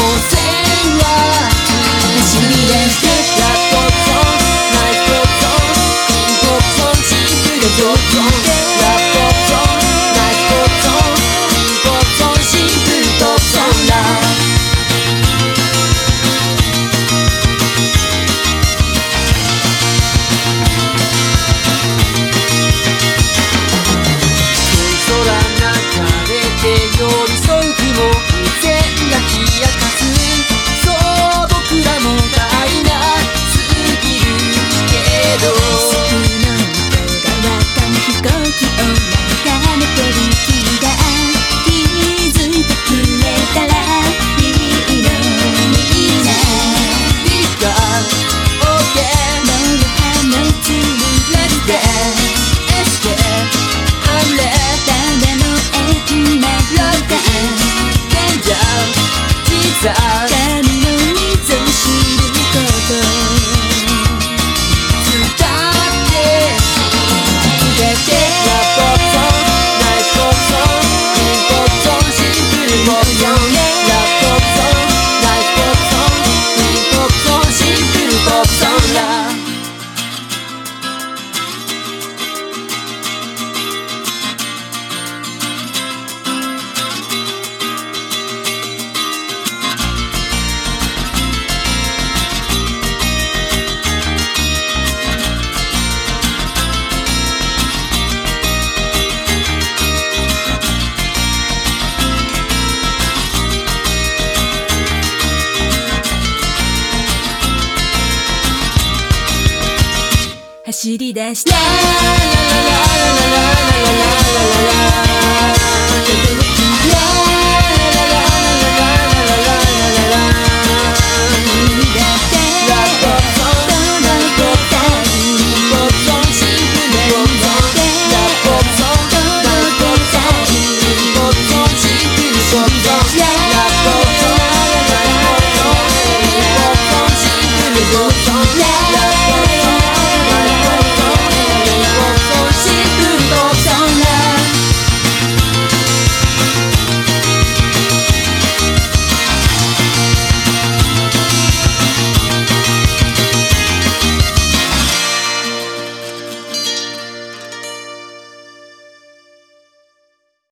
「ラップさ走り出した。